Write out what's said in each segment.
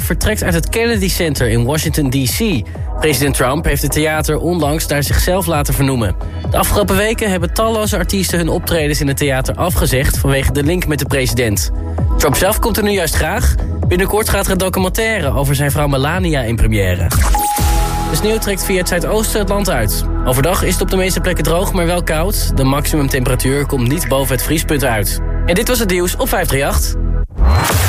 Vertrekt uit het Kennedy Center in Washington, D.C. President Trump heeft het theater onlangs naar zichzelf laten vernoemen. De afgelopen weken hebben talloze artiesten hun optredens in het theater afgezegd vanwege de link met de president. Trump zelf komt er nu juist graag. Binnenkort gaat er een documentaire over zijn vrouw Melania in première. De sneeuw trekt via het zuidoosten het land uit. Overdag is het op de meeste plekken droog, maar wel koud. De maximumtemperatuur komt niet boven het vriespunt uit. En dit was het nieuws op 538.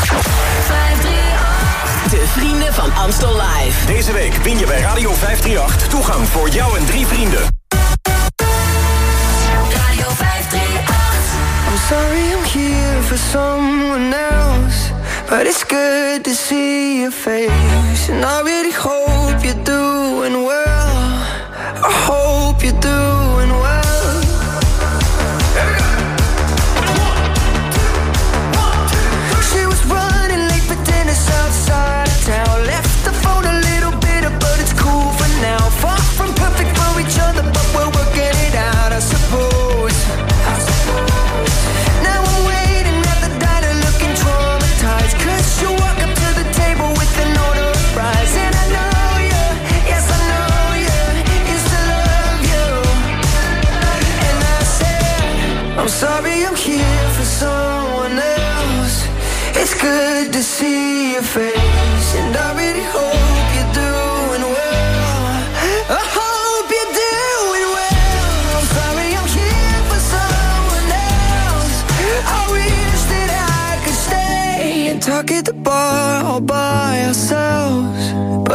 De vrienden van Amstel Live. Deze week win je bij Radio 538 toegang voor jou en drie vrienden. Radio 538. I'm sorry I'm here for someone else. But it's good to see your face. And I really hope you're doing well. I hope you do.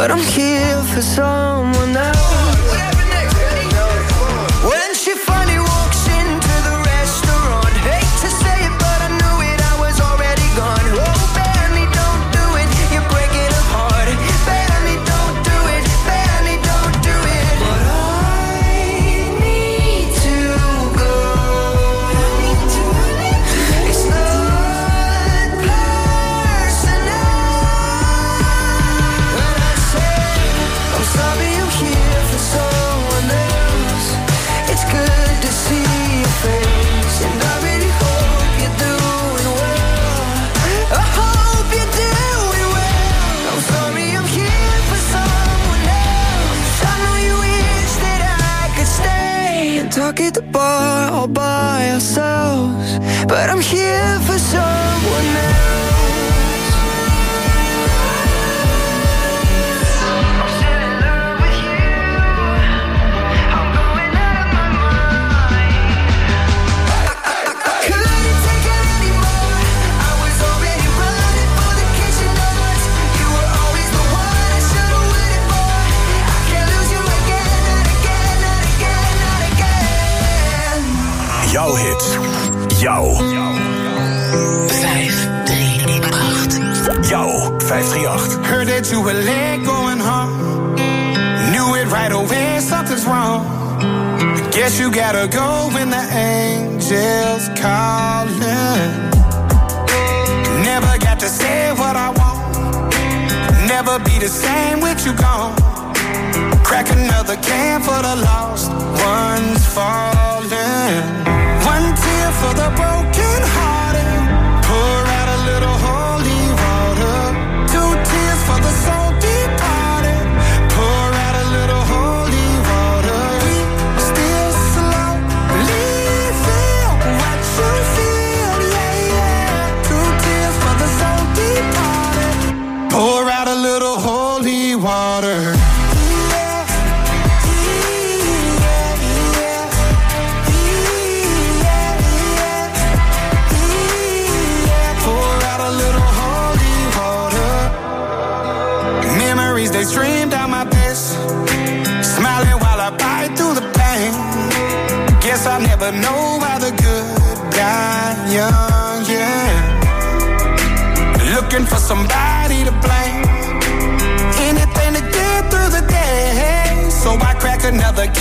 But I'm here for someone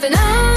Can't help it.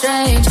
Strange.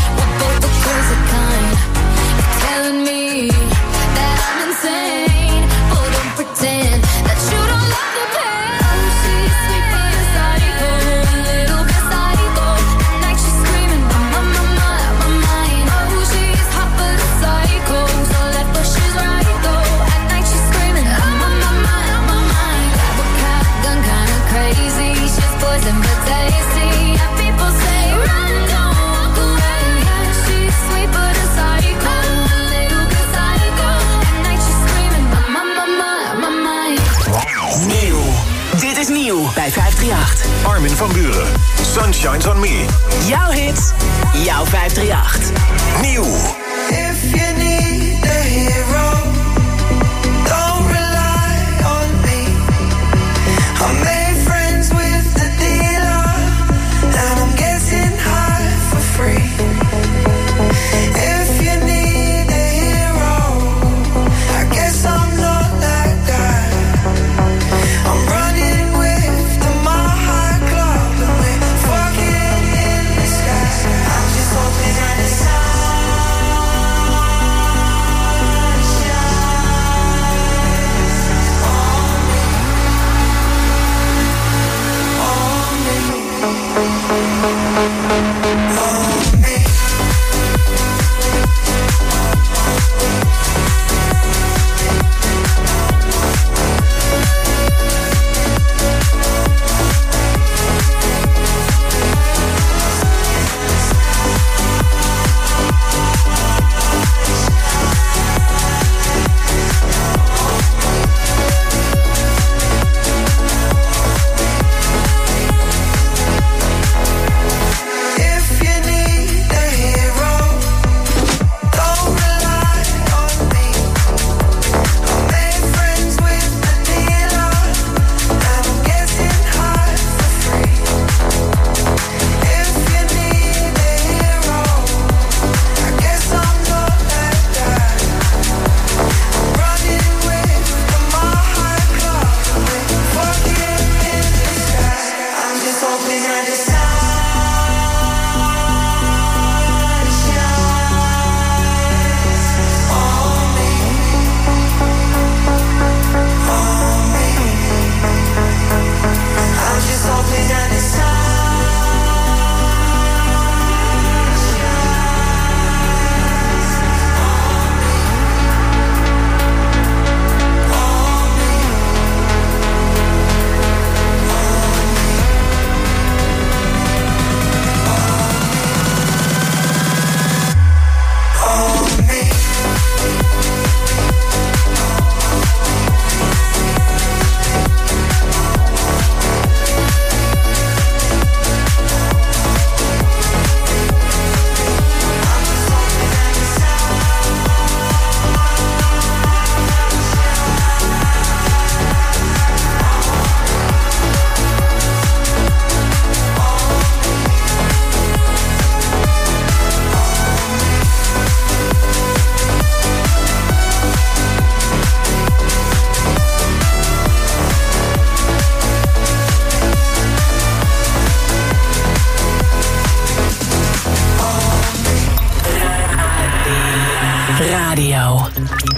Radio.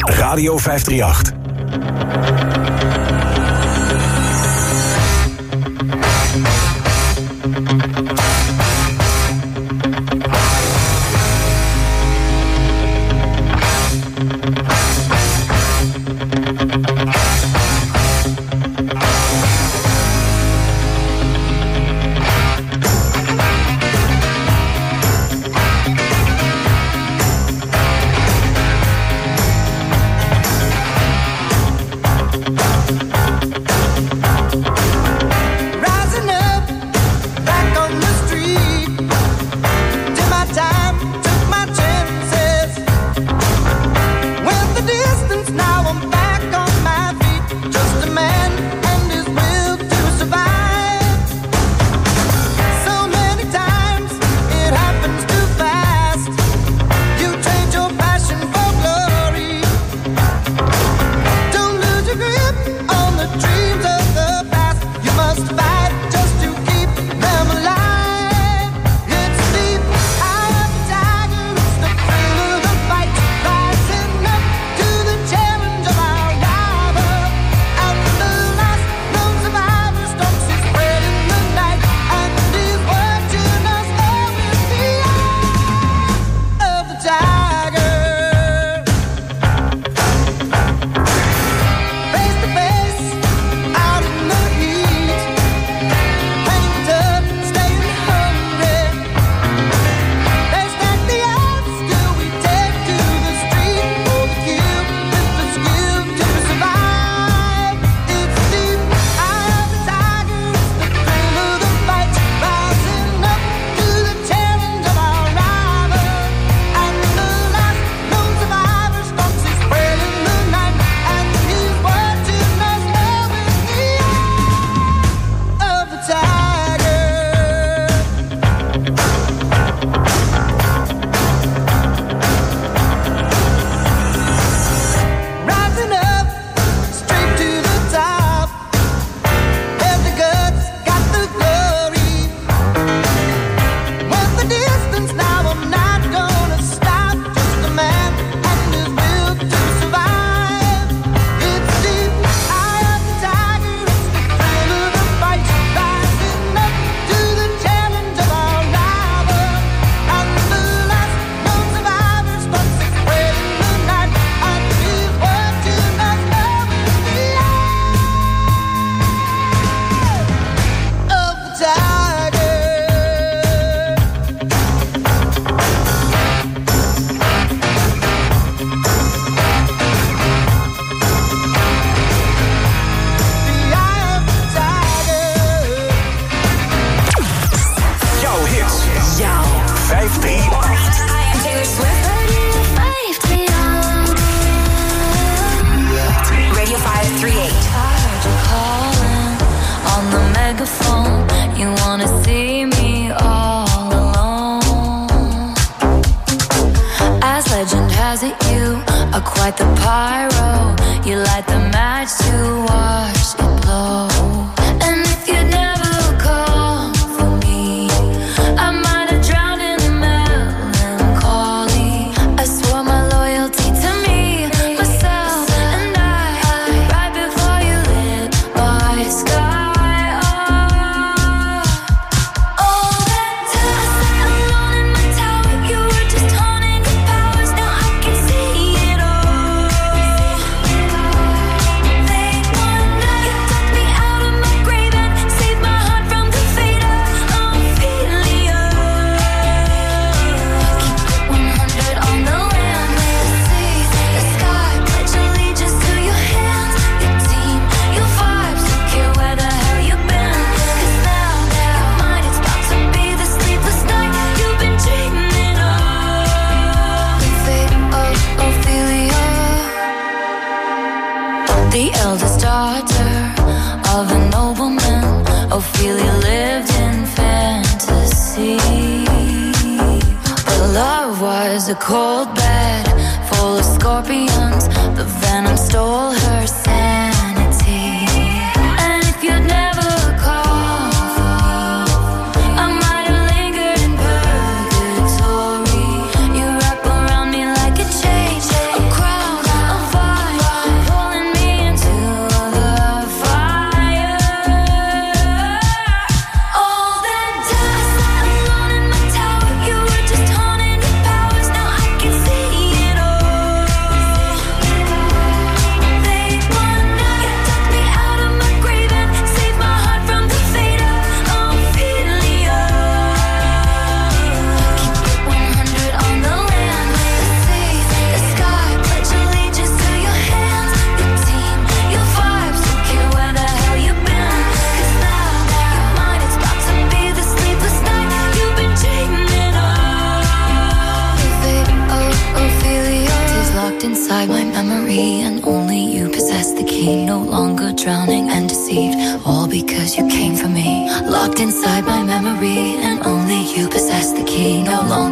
Radio 538.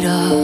later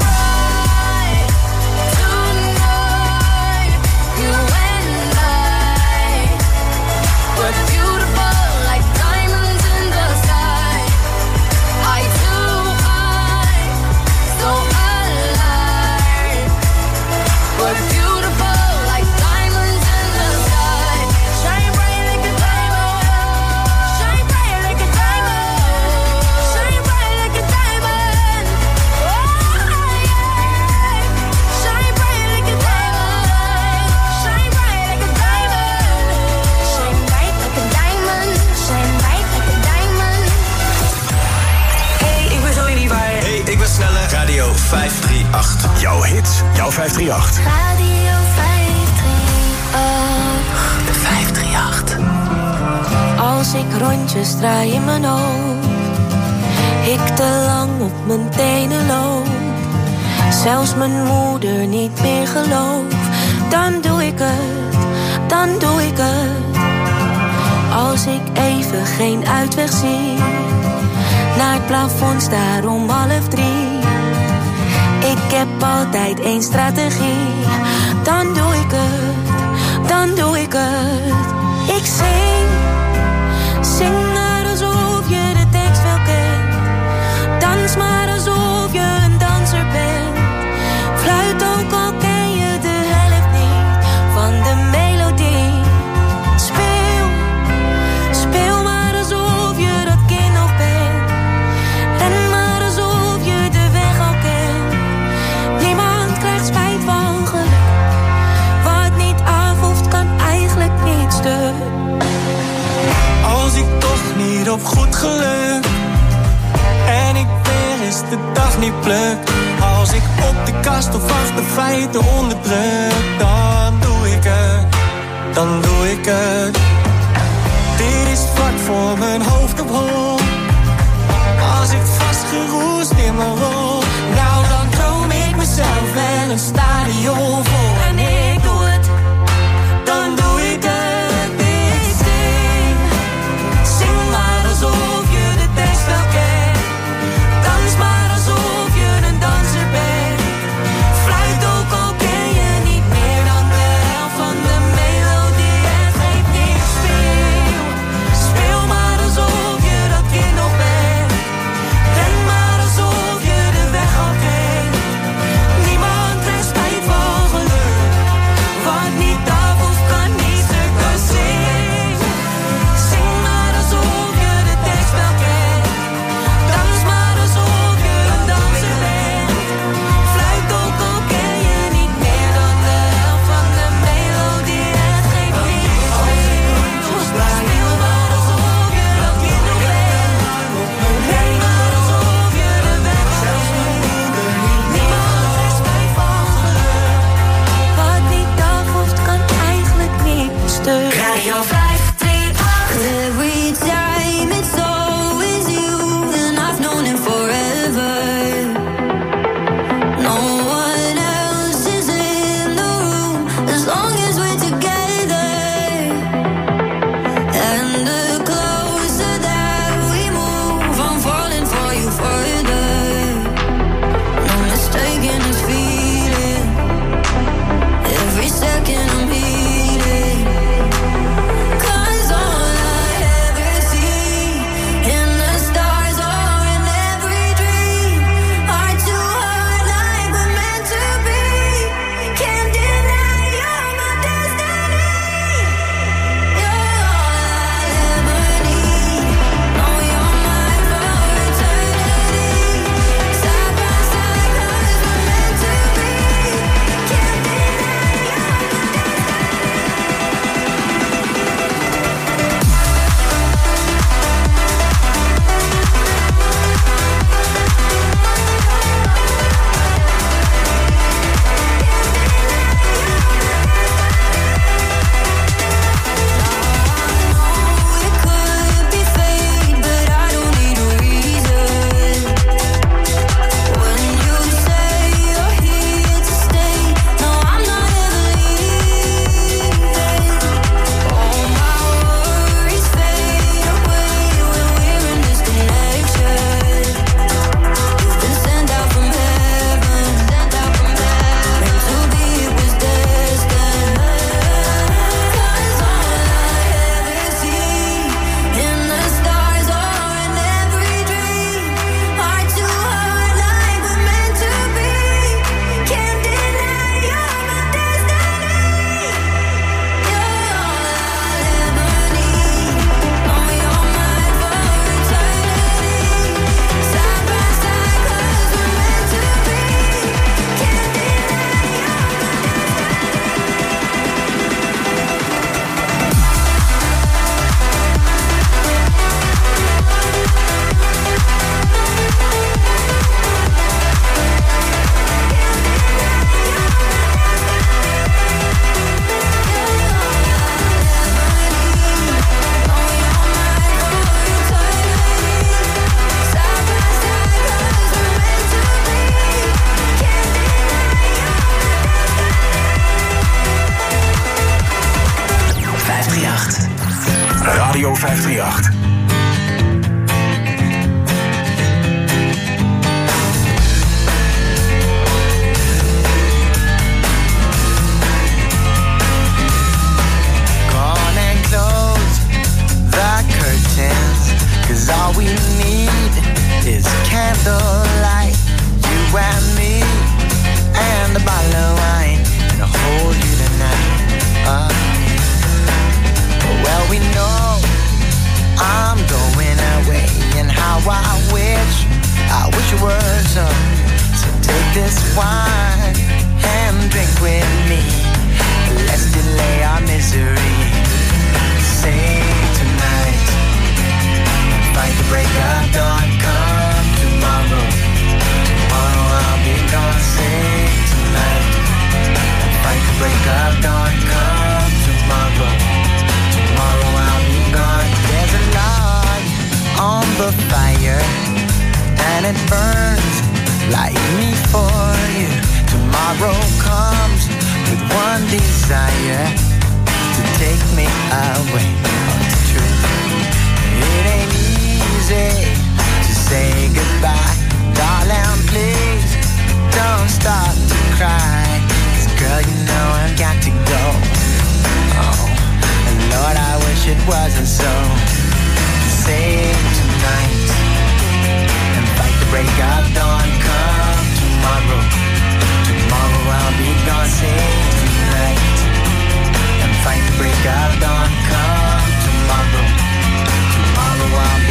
Straai in mijn oog, Ik te lang op mijn tenen loop. Zelfs mijn moeder niet meer gelooft. Dan doe ik het, dan doe ik het. Als ik even geen uitweg zie. Naar het plafond staar om half drie. Ik heb altijd één strategie. Dan doe ik het, dan doe ik het. Ik zing, zing dans maar alsof je een danser bent. a fire and it burns like me for you. Tomorrow comes with one desire to take me away. Oh, it's true. It ain't easy to say goodbye, darling. Please don't start to cry. Cause girl, you know I've got to go. Oh, and Lord, I wish it wasn't so same tonight and fight the break of dawn. Come tomorrow, tomorrow I'll be gone. Same tonight and fight the break of dawn. Come tomorrow, tomorrow I'll be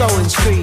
sowing street.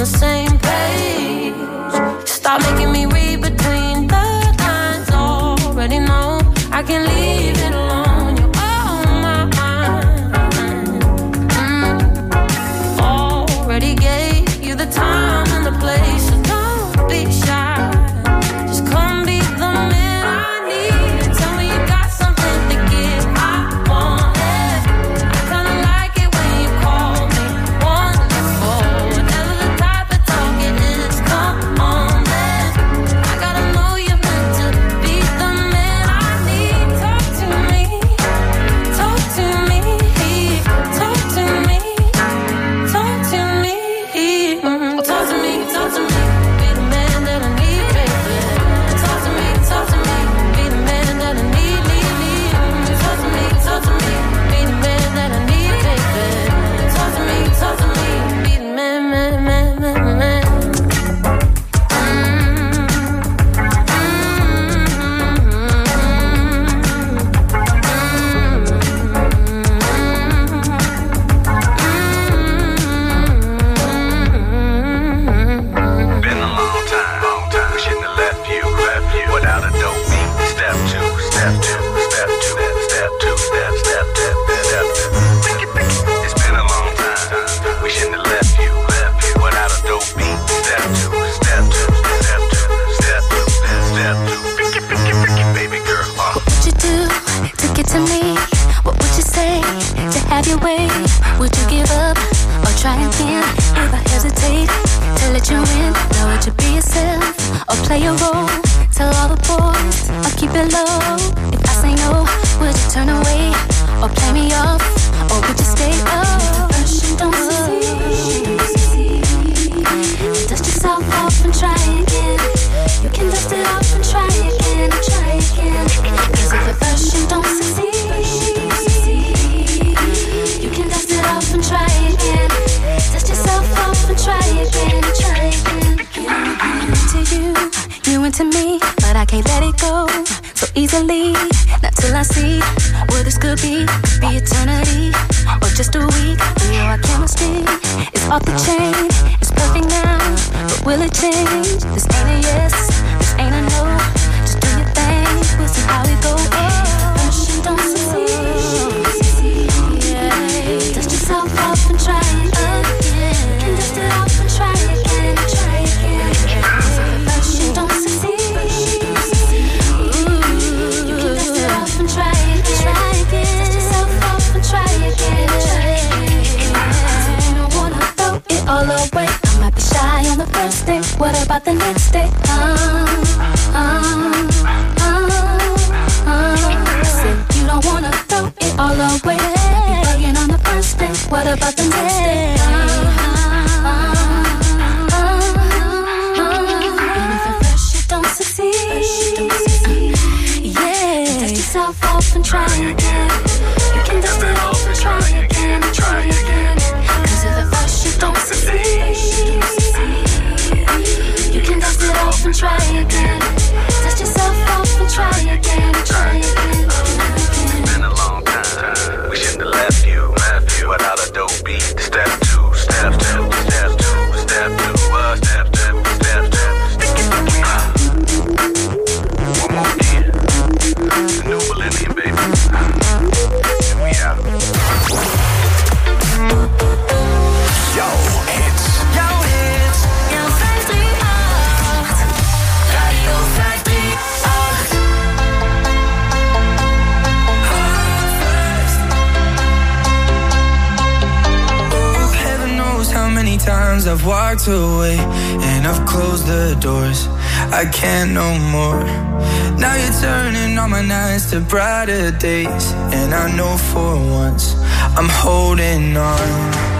the same. or play me off, or could you stay up? Dust yourself off and try again. You can dust it off and try again, try again. Cause if at first you don't succeed, you can dust it off and try again. Dust yourself off and try again, try again. You into you, you into me, but I can't let it go so easily. Not till I see be, be eternity or just a week. You know our chemistry is off the chain. It's perfect now, but will it change? This LA about the next day. Uh, uh, uh, uh. Said you don't wanna throw it all away. Bugging on the first day. What about the next day? Uh, uh, uh, and if first you don't succeed, yeah, dust yourself off and try again. You can dust nights away and I've closed the doors. I can't no more. Now you're turning all my nights to brighter days. And I know for once I'm holding on.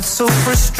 felt so frustrated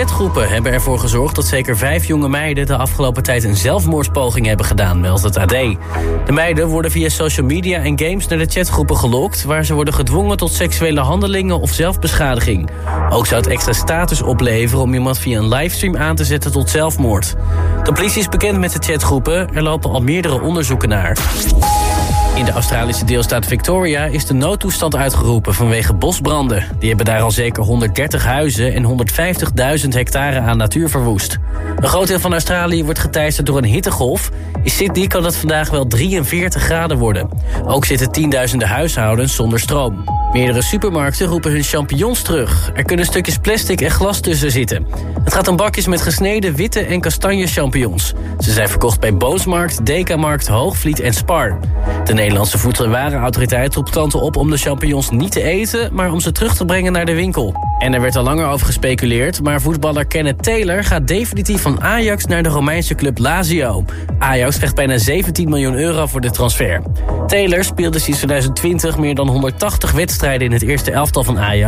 Chatgroepen hebben ervoor gezorgd dat zeker vijf jonge meiden de afgelopen tijd een zelfmoordspoging hebben gedaan, meldt het AD. De meiden worden via social media en games naar de chatgroepen gelokt, waar ze worden gedwongen tot seksuele handelingen of zelfbeschadiging. Ook zou het extra status opleveren om iemand via een livestream aan te zetten tot zelfmoord. De politie is bekend met de chatgroepen, er lopen al meerdere onderzoeken naar. In de Australische deelstaat Victoria is de noodtoestand uitgeroepen vanwege bosbranden. Die hebben daar al zeker 130 huizen en 150.000 hectare aan natuur verwoest. Een groot deel van Australië wordt geteisterd door een hittegolf. In Sydney kan het vandaag wel 43 graden worden. Ook zitten tienduizenden huishoudens zonder stroom. Meerdere supermarkten roepen hun champignons terug. Er kunnen stukjes plastic en glas tussen zitten. Het gaat om bakjes met gesneden witte en kastanje champignons. Ze zijn verkocht bij Boonsmarkt, Dekamarkt, Hoogvliet en Spar. De Nederlandse Voedsel- en Warenautoriteit roept klanten op om de champignons niet te eten... maar om ze terug te brengen naar de winkel. En er werd al langer over gespeculeerd... maar voetballer Kenneth Taylor gaat definitief van Ajax naar de Romeinse club Lazio. Ajax krijgt bijna 17 miljoen euro voor de transfer. Taylor speelde sinds 2020 meer dan 180 wedstrijden in het eerste elftal van Ajax...